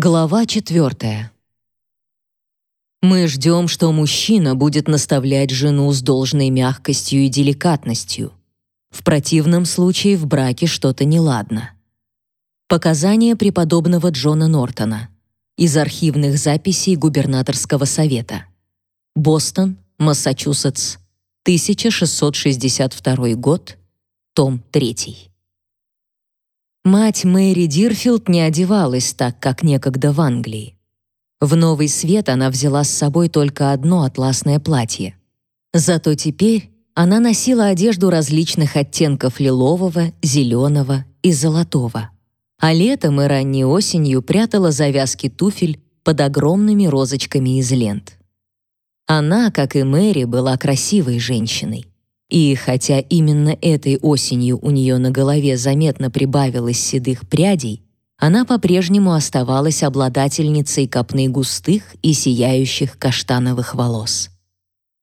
Глава четвертая. Мы ждем, что мужчина будет наставлять жену с должной мягкостью и деликатностью. В противном случае в браке что-то неладно. Показания преподобного Джона Нортона из архивных записей губернаторского совета. Бостон, Массачусетс, 1662 год, том 3. Мать Мэри Дирфилд не одевалась так, как некогда в Англии. В новый свет она взяла с собой только одно атласное платье. Зато теперь она носила одежду различных оттенков лилового, зеленого и золотого. А летом и ранней осенью прятала завязки туфель под огромными розочками из лент. Она, как и Мэри, была красивой женщиной. И хотя именно этой осенью у нее на голове заметно прибавилось седых прядей, она по-прежнему оставалась обладательницей копны густых и сияющих каштановых волос.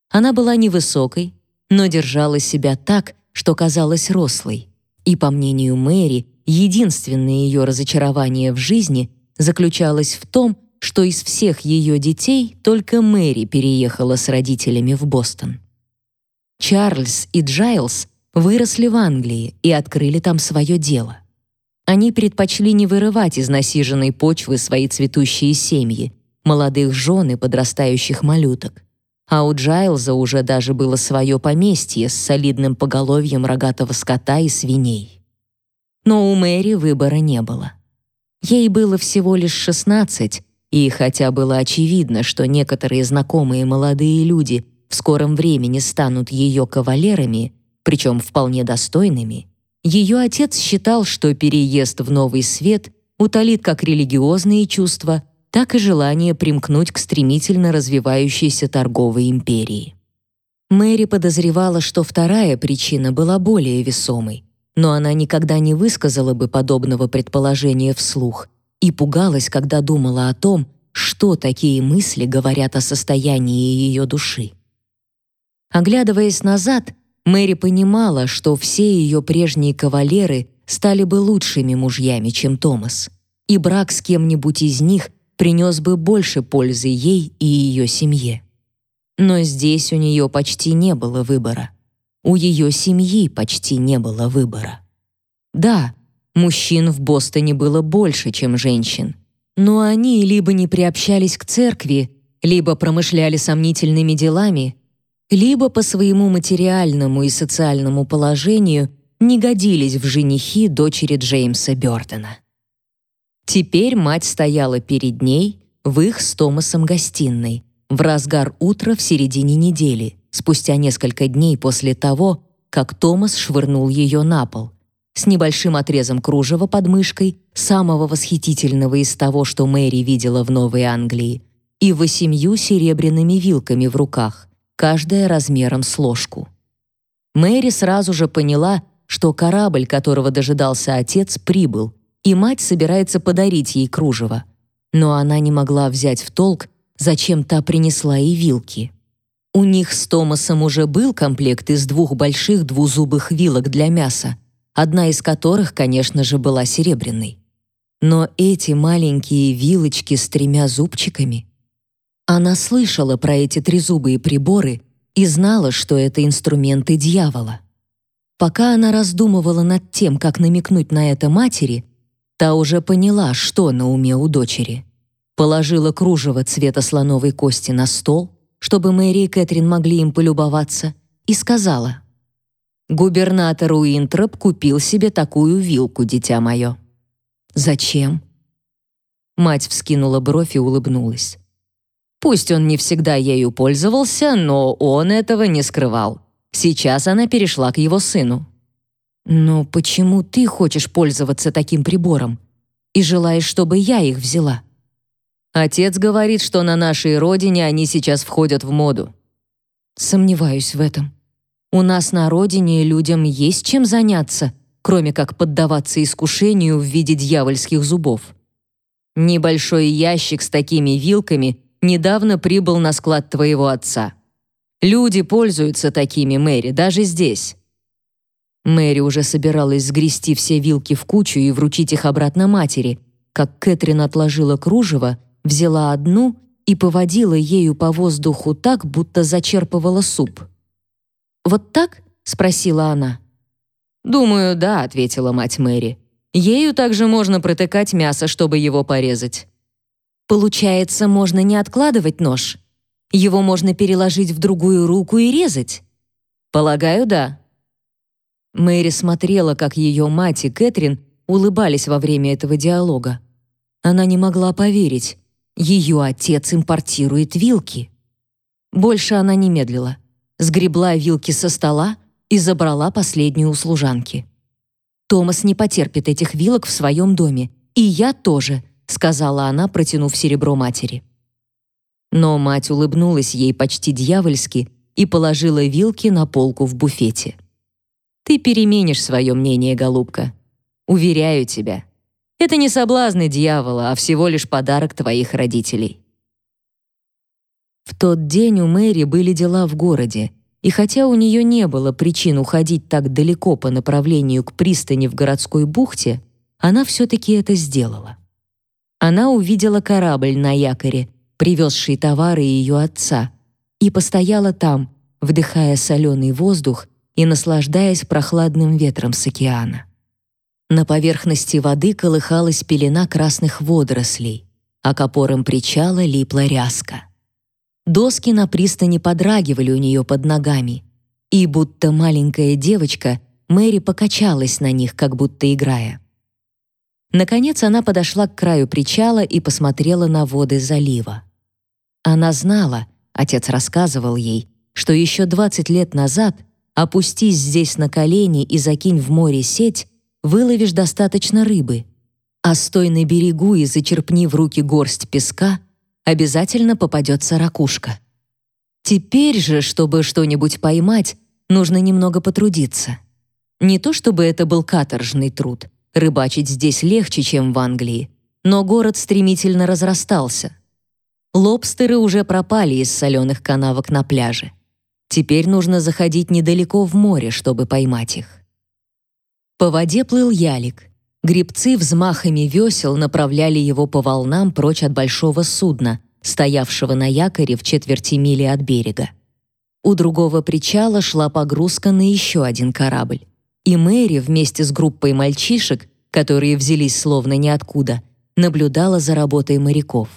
Она была невысокой, но держала себя так, что казалась рослой. И, по мнению Мэри, единственное ее разочарование в жизни заключалось в том, что из всех ее детей только Мэри переехала с родителями в Бостон. Чарльз и Джайлз выросли в Англии и открыли там свое дело. Они предпочли не вырывать из насиженной почвы свои цветущие семьи, молодых жен и подрастающих малюток. А у Джайлза уже даже было свое поместье с солидным поголовьем рогатого скота и свиней. Но у Мэри выбора не было. Ей было всего лишь 16, и хотя было очевидно, что некоторые знакомые молодые люди в скором времени станут ее кавалерами, причем вполне достойными, ее отец считал, что переезд в новый свет утолит как религиозные чувства, так и желание примкнуть к стремительно развивающейся торговой империи. Мэри подозревала, что вторая причина была более весомой, но она никогда не высказала бы подобного предположения вслух и пугалась, когда думала о том, что такие мысли говорят о состоянии ее души. Оглядываясь назад, Мэри понимала, что все ее прежние кавалеры стали бы лучшими мужьями, чем Томас, и брак с кем-нибудь из них принес бы больше пользы ей и ее семье. Но здесь у нее почти не было выбора. У ее семьи почти не было выбора. Да, мужчин в Бостоне было больше, чем женщин, но они либо не приобщались к церкви, либо промышляли сомнительными делами, либо по своему материальному и социальному положению не годились в женихи дочери Джеймса Бёртона. Теперь мать стояла перед ней в их с Томасом гостиной в разгар утра в середине недели, спустя несколько дней после того, как Томас швырнул ее на пол, с небольшим отрезом кружева под мышкой, самого восхитительного из того, что Мэри видела в Новой Англии, и восемью серебряными вилками в руках, каждая размером с ложку. Мэри сразу же поняла, что корабль, которого дожидался отец, прибыл, и мать собирается подарить ей кружево. Но она не могла взять в толк, зачем та принесла и вилки. У них с Томасом уже был комплект из двух больших двузубых вилок для мяса, одна из которых, конечно же, была серебряной. Но эти маленькие вилочки с тремя зубчиками она слышала про эти трезубые приборы и знала, что это инструменты дьявола. Пока она раздумывала над тем, как намекнуть на это матери, та уже поняла, что на уме у дочери. Положила кружево цвета слоновой кости на стол, чтобы Мэри и Кэтрин могли им полюбоваться, и сказала, «Губернатор Уинтроп купил себе такую вилку, дитя мое». «Зачем?» Мать вскинула бровь и улыбнулась. Пусть он не всегда ею пользовался, но он этого не скрывал. Сейчас она перешла к его сыну. «Но почему ты хочешь пользоваться таким прибором? И желаешь, чтобы я их взяла?» Отец говорит, что на нашей родине они сейчас входят в моду. Сомневаюсь в этом. У нас на родине людям есть чем заняться, кроме как поддаваться искушению в виде дьявольских зубов. Небольшой ящик с такими вилками недавно прибыл на склад твоего отца. Люди пользуются такими, Мэри, даже здесь». Мэри уже собиралась сгрести все вилки в кучу и вручить их обратно матери, как Кэтрин отложила кружево, взяла одну и поводила ею по воздуху так, будто зачерпывала суп. «Вот так?» — спросила она. «Думаю, да», — ответила мать Мэри. «Ею также можно протыкать мясо, чтобы его порезать». «Получается, можно не откладывать нож? Его можно переложить в другую руку и резать?» «Полагаю, да». Мэри смотрела, как ее мать и Кэтрин улыбались во время этого диалога. Она не могла поверить. Ее отец импортирует вилки. Больше она не медлила. Сгребла вилки со стола и забрала последнюю у служанки. «Томас не потерпит этих вилок в своем доме. И я тоже», — сказала она, протянув серебро матери. Но мать улыбнулась ей почти дьявольски и положила вилки на полку в буфете. «Ты переменишь свое мнение, голубка. Уверяю тебя, это не соблазны дьявола, а всего лишь подарок твоих родителей. В тот день у Мэри были дела в городе, и хотя у нее не было причин уходить так далеко по направлению к пристани в городской бухте, она все-таки это сделала. Она увидела корабль на якоре, привезший товары ее отца, и постояла там, вдыхая соленый воздух и наслаждаясь прохладным ветром с океана. На поверхности воды колыхалась пелена красных водорослей, а к опорам причала липла ряска. Доски на пристани подрагивали у нее под ногами, и будто маленькая девочка, Мэри покачалась на них, как будто играя. Наконец она подошла к краю причала и посмотрела на воды залива. Она знала, отец рассказывал ей, что еще 20 лет назад опустись здесь на колени и закинь в море сеть, выловишь достаточно рыбы, а стой на берегу и зачерпни в руки горсть песка, обязательно попадется ракушка. Теперь же, чтобы что-нибудь поймать, нужно немного потрудиться. Не то чтобы это был каторжный труд, рыбачить здесь легче, чем в Англии, но город стремительно разрастался. Лобстеры уже пропали из соленых канавок на пляже. Теперь нужно заходить недалеко в море, чтобы поймать их. По воде плыл ялик. Гребцы взмахами весел направляли его по волнам прочь от большого судна, стоявшего на якоре в четверти мили от берега. У другого причала шла погрузка на еще один корабль. И Мэри вместе с группой мальчишек, которые взялись словно ниоткуда, наблюдала за работой моряков.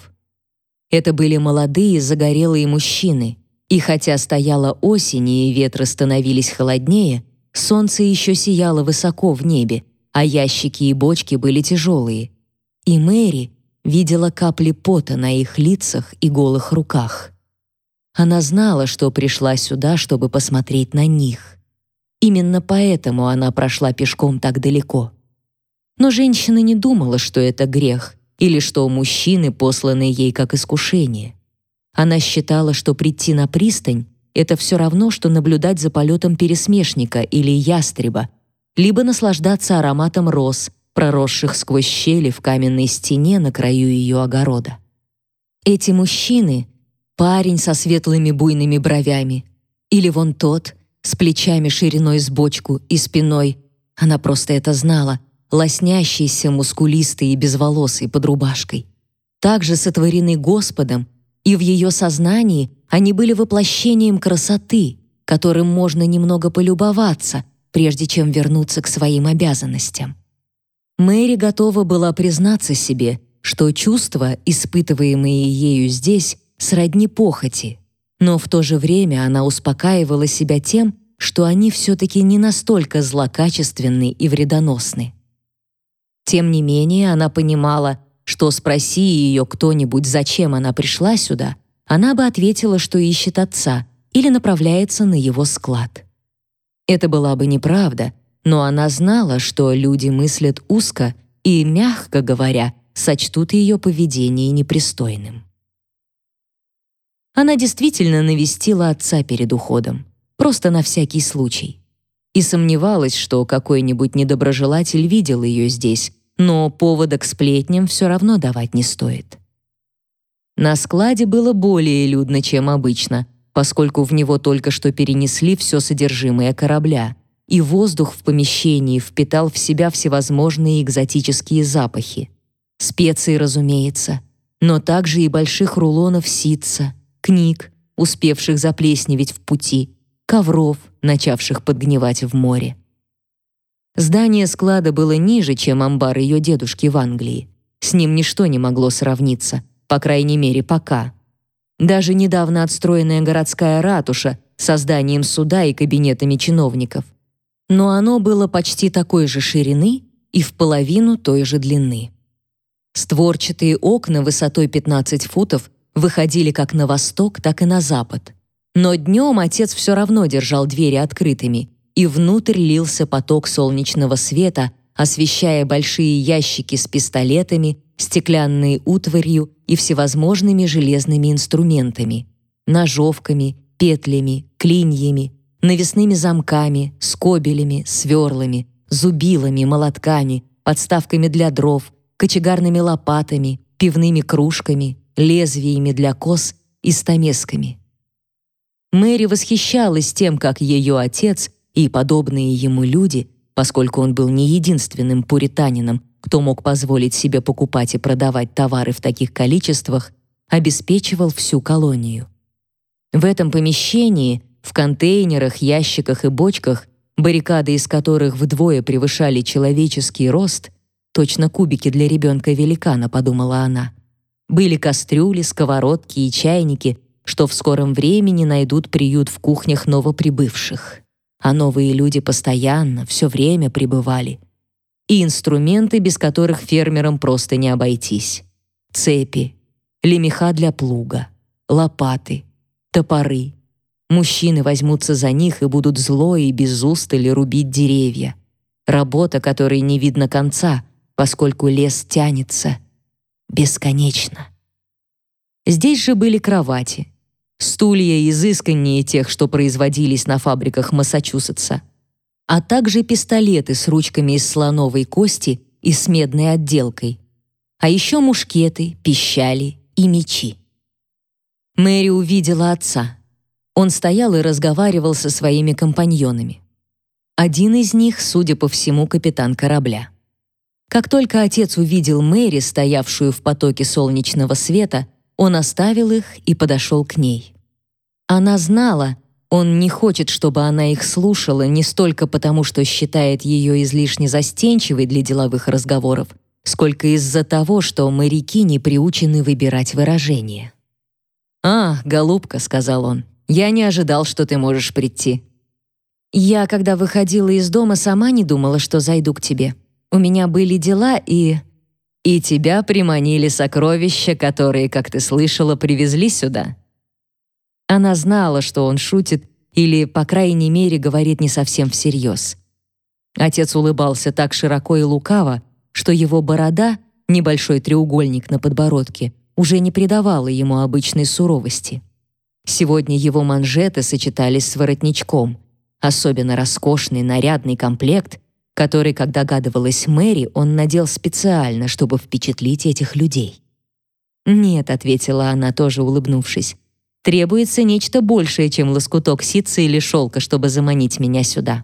Это были молодые загорелые мужчины, и хотя стояла осень и ветры становились холоднее, Солнце еще сияло высоко в небе, а ящики и бочки были тяжелые. И Мэри видела капли пота на их лицах и голых руках. Она знала, что пришла сюда, чтобы посмотреть на них. Именно поэтому она прошла пешком так далеко. Но женщина не думала, что это грех или что мужчины посланы ей как искушение. Она считала, что прийти на пристань это все равно, что наблюдать за полетом пересмешника или ястреба, либо наслаждаться ароматом роз, проросших сквозь щели в каменной стене на краю ее огорода. Эти мужчины — парень со светлыми буйными бровями, или вон тот, с плечами шириной с бочку и спиной, она просто это знала, лоснящийся, мускулистый и безволосый под рубашкой, также сотворены Господом, и в ее сознании они были воплощением красоты, которым можно немного полюбоваться, прежде чем вернуться к своим обязанностям. Мэри готова была признаться себе, что чувства, испытываемые ею здесь, сродни похоти, но в то же время она успокаивала себя тем, что они все-таки не настолько злокачественны и вредоносны. Тем не менее, она понимала, что спроси ее кто-нибудь, зачем она пришла сюда — она бы ответила, что ищет отца или направляется на его склад. Это была бы неправда, но она знала, что люди мыслят узко и, мягко говоря, сочтут ее поведение непристойным. Она действительно навестила отца перед уходом, просто на всякий случай. И сомневалась, что какой-нибудь недоброжелатель видел ее здесь, но повода к сплетням все равно давать не стоит. На складе было более людно, чем обычно, поскольку в него только что перенесли все содержимое корабля, и воздух в помещении впитал в себя всевозможные экзотические запахи. Специи, разумеется, но также и больших рулонов ситца, книг, успевших заплесневеть в пути, ковров, начавших подгнивать в море. Здание склада было ниже, чем амбар ее дедушки в Англии. С ним ничто не могло сравниться, по крайней мере, пока. Даже недавно отстроенная городская ратуша с зданием суда и кабинетами чиновников. Но оно было почти такой же ширины и в половину той же длины. Створчатые окна высотой 15 футов выходили как на восток, так и на запад. Но днем отец все равно держал двери открытыми, и внутрь лился поток солнечного света, освещая большие ящики с пистолетами, стеклянной утварью и всевозможными железными инструментами, ножовками, петлями, клиньями, навесными замками, скобелями, сверлами, зубилами, молотками, подставками для дров, кочегарными лопатами, пивными кружками, лезвиями для кос и стамесками. Мэри восхищалась тем, как ее отец и подобные ему люди, поскольку он был не единственным пуританином, кто мог позволить себе покупать и продавать товары в таких количествах, обеспечивал всю колонию. В этом помещении, в контейнерах, ящиках и бочках, баррикады из которых вдвое превышали человеческий рост, Точно кубики для ребенка-великана, подумала она. Были кастрюли, сковородки и чайники, что в скором времени найдут приют в кухнях новоприбывших. А новые люди постоянно, все время прибывали. И инструменты, без которых фермерам просто не обойтись. Цепи, лемеха для плуга, лопаты, топоры. Мужчины возьмутся за них и будут зло и без устали рубить деревья. Работа, которой не видно конца, поскольку лес тянется бесконечно. Здесь же были кровати, стулья изысканнее тех, что производились на фабриках Массачусетса, а также пистолеты с ручками из слоновой кости и с медной отделкой, а еще мушкеты, пищали и мечи. Мэри увидела отца. Он стоял и разговаривал со своими компаньонами. Один из них, судя по всему, капитан корабля. Как только отец увидел Мэри, стоявшую в потоке солнечного света, он оставил их и подошел к ней. Она знала, он не хочет, чтобы она их слушала не столько потому, что считает ее излишне застенчивой для деловых разговоров, сколько из-за того, что моряки не приучены выбирать выражения. «А, голубка», — сказал он, — «я не ожидал, что ты можешь прийти». «Я, когда выходила из дома, сама не думала, что зайду к тебе», у меня были дела, и... И тебя приманили сокровища, которые, как ты слышала, привезли сюда. Она знала, что он шутит или, по крайней мере, говорит не совсем всерьез. Отец улыбался так широко и лукаво, что его борода, небольшой треугольник на подбородке, уже не придавала ему обычной суровости. Сегодня его манжеты сочетались с воротничком. Особенно роскошный нарядный комплект который, как догадывалась Мэри, он надел специально, чтобы впечатлить этих людей. «Нет», — ответила она, тоже улыбнувшись, «требуется нечто большее, чем лоскуток ситца или шелка, чтобы заманить меня сюда».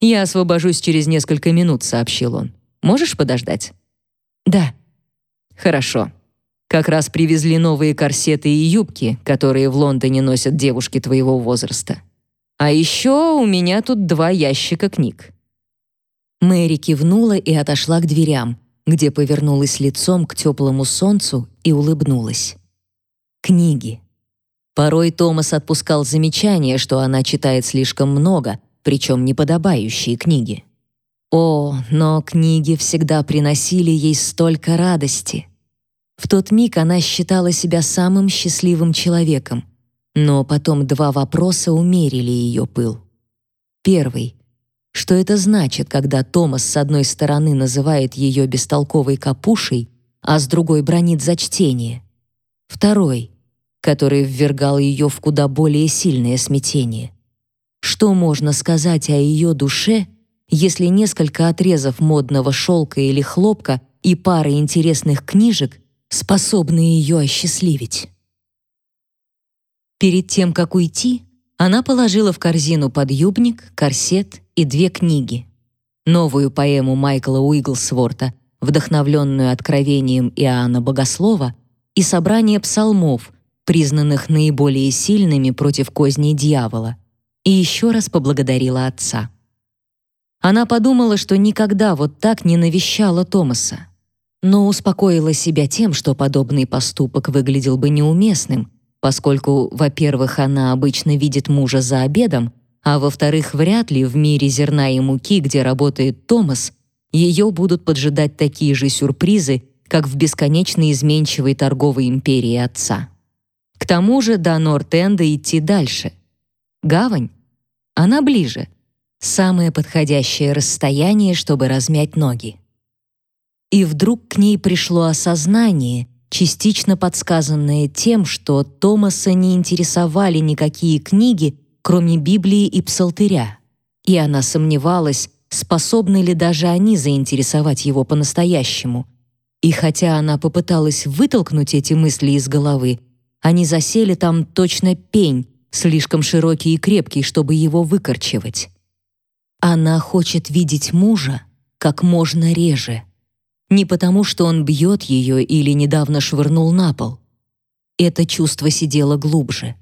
«Я освобожусь через несколько минут», — сообщил он. «Можешь подождать?» «Да». «Хорошо. Как раз привезли новые корсеты и юбки, которые в Лондоне носят девушки твоего возраста. А еще у меня тут два ящика книг. Мэри кивнула и отошла к дверям, где повернулась лицом к теплому солнцу и улыбнулась. Книги. Порой Томас отпускал замечание, что она читает слишком много, причем неподобающие книги. О, но книги всегда приносили ей столько радости. В тот миг она считала себя самым счастливым человеком, но потом два вопроса умерили ее пыл. Первый что это значит, когда Томас с одной стороны называет ее бестолковой капушей, а с другой бронит за чтение. Второй, который ввергал ее в куда более сильное смятение. Что можно сказать о ее душе, если несколько отрезов модного шелка или хлопка и пара интересных книжек способны ее осчастливить? Перед тем, как уйти, она положила в корзину подъюбник, корсет и две книги. Новую поэму Майкла Уиглсворта вдохновленную откровением Иоанна Богослова, и собрание псалмов, признанных наиболее сильными против козней дьявола, и еще раз поблагодарила отца. Она подумала, что никогда вот так не навещала Томаса, но успокоила себя тем, что подобный поступок выглядел бы неуместным, поскольку, во-первых, она обычно видит мужа за обедом, а во-вторых, вряд ли в мире зерна и муки, где работает Томас, ее будут поджидать такие же сюрпризы, как в бесконечно изменчивой торговой империи отца. К тому же до Норт-Энда идти дальше. Гавань? Она ближе. Самое подходящее расстояние, чтобы размять ноги. И вдруг к ней пришло осознание, частично подсказанное тем, что Томаса не интересовали никакие книги, кроме Библии и Псалтыря, и она сомневалась, способны ли даже они заинтересовать его по-настоящему. И хотя она попыталась вытолкнуть эти мысли из головы, они засели там точно пень, слишком широкий и крепкий, чтобы его выкорчевать. Она хочет видеть мужа как можно реже. Не потому, что он бьет ее или недавно швырнул на пол. Это чувство сидело глубже.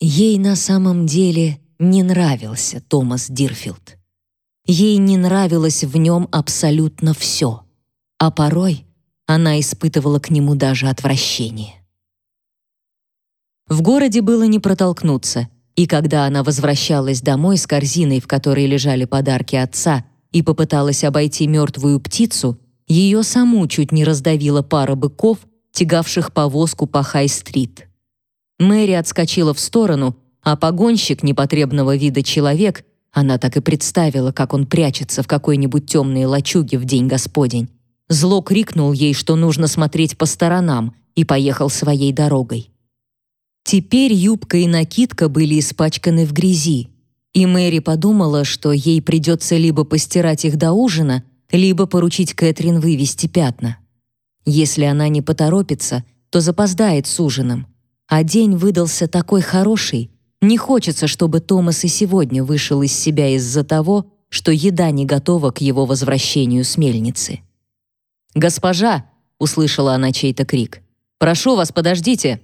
Ей на самом деле не нравился Томас Дирфилд. Ей не нравилось в нем абсолютно все, а порой она испытывала к нему даже отвращение. В городе было не протолкнуться, и когда она возвращалась домой с корзиной, в которой лежали подарки отца, и попыталась обойти мертвую птицу, ее саму чуть не раздавила пара быков, тягавших повозку по Хай-стрит. Мэри отскочила в сторону, а погонщик непотребного вида человек она так и представила, как он прячется в какой-нибудь темной лачуге в день Господень. Зло крикнул ей, что нужно смотреть по сторонам, и поехал своей дорогой. Теперь юбка и накидка были испачканы в грязи, и Мэри подумала, что ей придется либо постирать их до ужина, либо поручить Кэтрин вывести пятна. Если она не поторопится, то запоздает с ужином. А день выдался такой хороший, не хочется, чтобы Томас и сегодня вышел из себя из-за того, что еда не готова к его возвращению с мельницы. «Госпожа!» — услышала она чей-то крик. «Прошу вас, подождите!»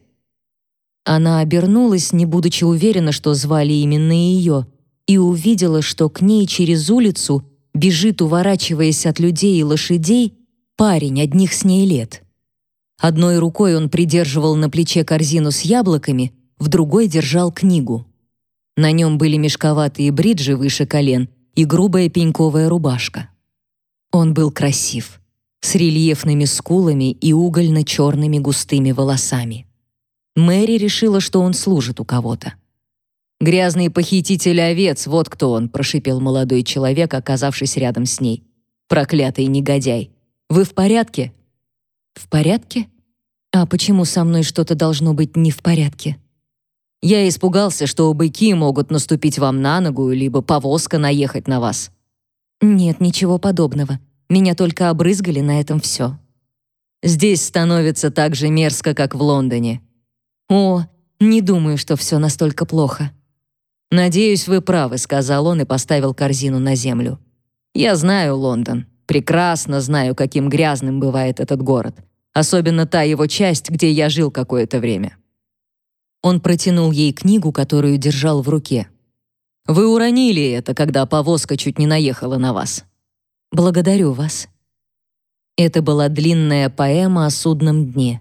Она обернулась, не будучи уверена, что звали именно ее, и увидела, что к ней через улицу бежит, уворачиваясь от людей и лошадей, парень одних с ней лет. Одной рукой он придерживал на плече корзину с яблоками, в другой держал книгу. На нем были мешковатые бриджи выше колен и грубая пеньковая рубашка. Он был красив, с рельефными скулами и угольно-черными густыми волосами. Мэри решила, что он служит у кого-то. «Грязный похититель овец, вот кто он», — прошипел молодой человек, оказавшись рядом с ней. «Проклятый негодяй! Вы в порядке?» «В порядке? А почему со мной что-то должно быть не в порядке?» Я испугался, что быки могут наступить вам на ногу, либо повозка наехать на вас. Нет, ничего подобного. Меня только обрызгали, на этом все. Здесь становится так же мерзко, как в Лондоне. О, не думаю, что все настолько плохо. Надеюсь, вы правы, сказал он и поставил корзину на землю. Я знаю Лондон. Прекрасно знаю, каким грязным бывает этот город. Особенно та его часть, где я жил какое-то время. Он протянул ей книгу, которую держал в руке. «Вы уронили это, когда повозка чуть не наехала на вас. Благодарю вас». Это была длинная поэма о судном дне.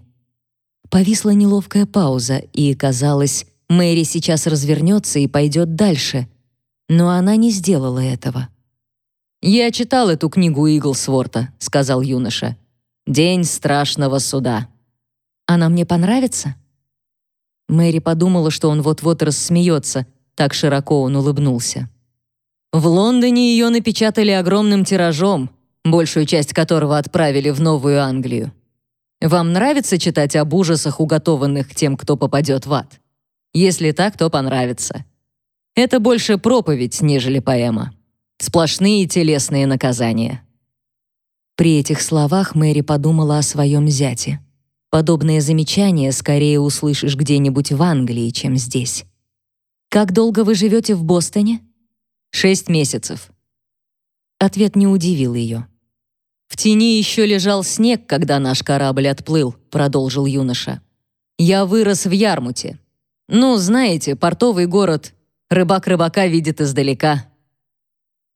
Повисла неловкая пауза, и, казалось, Мэри сейчас развернется и пойдет дальше. Но она не сделала этого. «Я читал эту книгу Иглсворта», — сказал юноша. «День страшного суда». «Она мне понравится?» Мэри подумала, что он вот-вот рассмеется, так широко он улыбнулся. В Лондоне ее напечатали огромным тиражом, большую часть которого отправили в Новую Англию. Вам нравится читать об ужасах, уготованных тем, кто попадет в ад? Если так, то понравится. Это больше проповедь, нежели поэма. Сплошные телесные наказания. При этих словах Мэри подумала о своем зяте. Подобные замечания скорее услышишь где-нибудь в Англии, чем здесь. Как долго вы живете в Бостоне? Шесть месяцев. Ответ не удивил ее. В тени еще лежал снег, когда наш корабль отплыл, продолжил юноша. Я вырос в Ярмуте. Ну, знаете, портовый город. Рыбак рыбака видит издалека.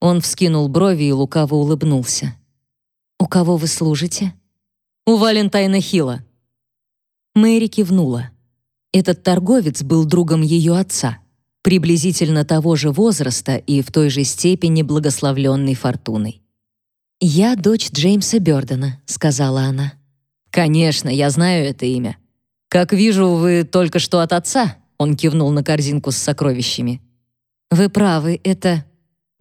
Он вскинул брови и лукаво улыбнулся. «У кого вы служите?» «У Валентайна Хилла». Мэри кивнула. Этот торговец был другом ее отца, приблизительно того же возраста и в той же степени благословленной фортуной. «Я дочь Джеймса Бёрдена», — сказала она. «Конечно, я знаю это имя. Как вижу, вы только что от отца», — он кивнул на корзинку с сокровищами. «Вы правы, это...»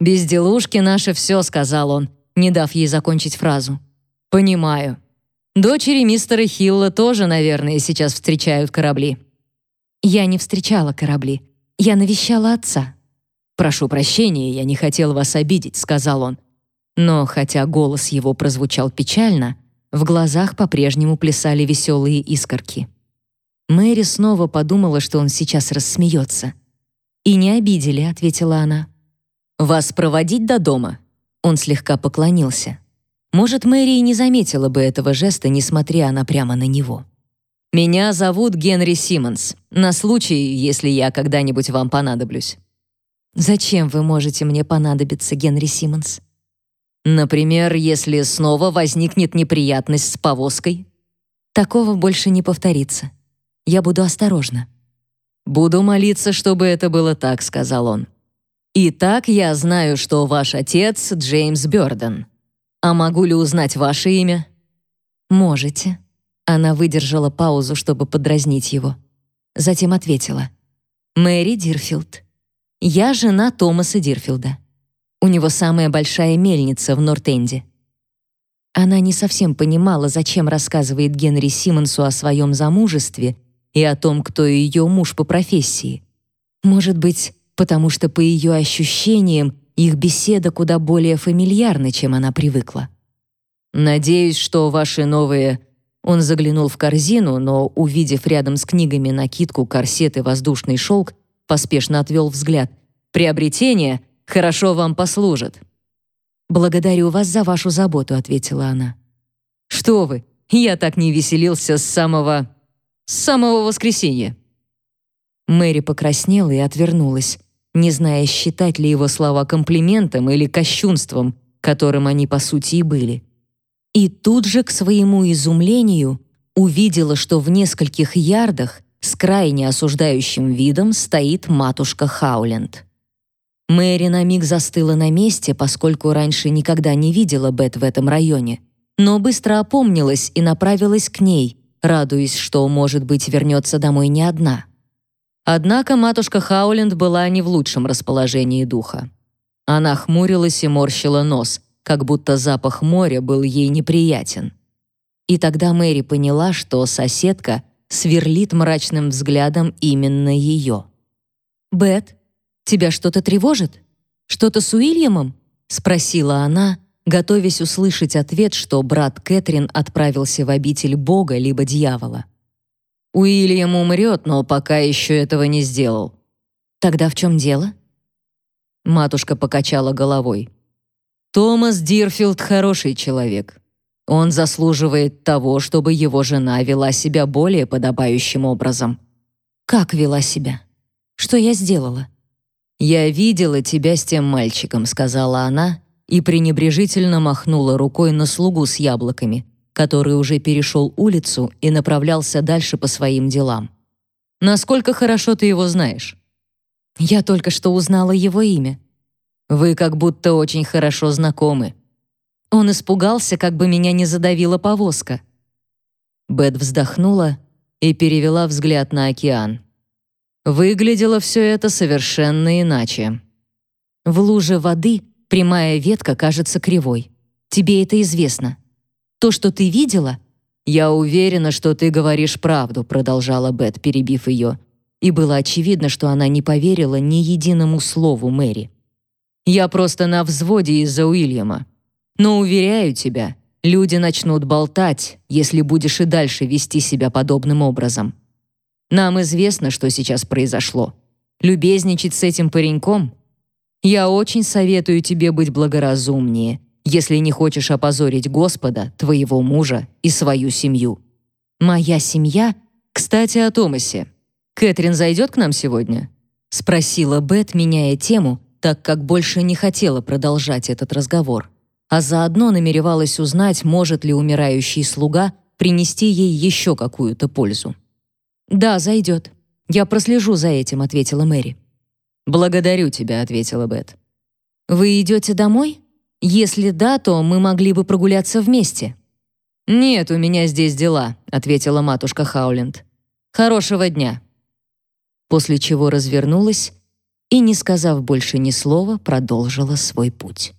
«Безделушки наше все», — сказал он, не дав ей закончить фразу. «Понимаю. Дочери мистера Хилла тоже, наверное, сейчас встречают корабли». «Я не встречала корабли. Я навещала отца». «Прошу прощения, я не хотел вас обидеть», — сказал он. Но хотя голос его прозвучал печально, в глазах по-прежнему плясали веселые искорки. Мэри снова подумала, что он сейчас рассмеется. «И не обидели», — ответила она. «Вас проводить до дома?» Он слегка поклонился. Может, Мэри и не заметила бы этого жеста, несмотря она прямо на него. «Меня зовут Генри Симмонс, на случай, если я когда-нибудь вам понадоблюсь». «Зачем вы можете мне понадобиться, Генри Симмонс?» «Например, если снова возникнет неприятность с повозкой?» «Такого больше не повторится. Я буду осторожна». «Буду молиться, чтобы это было так», — сказал он. Итак, я знаю, что ваш отец Джеймс Бёрден. А могу ли узнать ваше имя? Можете. Она выдержала паузу, чтобы подразнить его. Затем ответила: Мэри Дирфилд. Я жена Томаса Дирфилда. У него самая большая мельница в Нортенде. Она не совсем понимала, зачем рассказывает Генри Симмонсу о своем замужестве и о том, кто ее муж по профессии. Может быть, потому что по ее ощущениям их беседа куда более фамильярна, чем она привыкла. «Надеюсь, что ваши новые...» Он заглянул в корзину, но, увидев рядом с книгами накидку, корсет и воздушный шелк, поспешно отвел взгляд. «Приобретение хорошо вам послужит». «Благодарю вас за вашу заботу», — ответила она. «Что вы, я так не веселился с самого... с самого воскресенья». Мэри покраснела и отвернулась не зная, считать ли его слова комплиментом или кощунством, которым они по сути и были. И тут же, к своему изумлению, увидела, что в нескольких ярдах с крайне осуждающим видом стоит матушка Хауленд. Мэри на миг застыла на месте, поскольку раньше никогда не видела Бет в этом районе, но быстро опомнилась и направилась к ней, радуясь, что, может быть, вернется домой не одна. Однако матушка Хауленд была не в лучшем расположении духа. Она хмурилась и морщила нос, как будто запах моря был ей неприятен. И тогда Мэри поняла, что соседка сверлит мрачным взглядом именно ее. «Бет, тебя что-то тревожит? Что-то с Уильямом?» — спросила она, готовясь услышать ответ, что брат Кэтрин отправился в обитель Бога либо дьявола. Уильям умрет, но пока еще этого не сделал. Тогда в чем дело? Матушка покачала головой. Томас Дирфилд хороший человек. Он заслуживает того, чтобы его жена вела себя более подобающим образом. Как вела себя? Что я сделала? Я видела тебя с тем мальчиком, сказала она и пренебрежительно махнула рукой на слугу с яблоками, который уже перешел улицу и направлялся дальше по своим делам. «Насколько хорошо ты его знаешь?» «Я только что узнала его имя». «Вы как будто очень хорошо знакомы». Он испугался, как бы меня не задавила повозка. Бет вздохнула и перевела взгляд на океан. Выглядело все это совершенно иначе. В луже воды прямая ветка кажется кривой. Тебе это известно. То, что ты видела...» «Я уверена, что ты говоришь правду», — продолжала Бет, перебив ее. И было очевидно, что она не поверила ни единому слову Мэри. «Я просто на взводе из-за Уильяма. Но, уверяю тебя, люди начнут болтать, если будешь и дальше вести себя подобным образом. Нам известно, что сейчас произошло. Любезничать с этим пареньком? Я очень советую тебе быть благоразумнее если не хочешь опозорить Господа, твоего мужа и свою семью. Моя семья? Кстати, о Томасе. Кэтрин зайдет к нам сегодня? Спросила Бет, меняя тему, так как больше не хотела продолжать этот разговор, а заодно намеревалась узнать, может ли умирающий слуга принести ей еще какую-то пользу. «Да, зайдет. Я прослежу за этим», — ответила Мэри. «Благодарю тебя», — ответила Бет. «Вы идете домой? Если да, то мы могли бы прогуляться вместе». «Нет, у меня здесь дела», — ответила матушка Хауленд. «Хорошего дня». После чего развернулась и, не сказав больше ни слова, продолжила свой путь.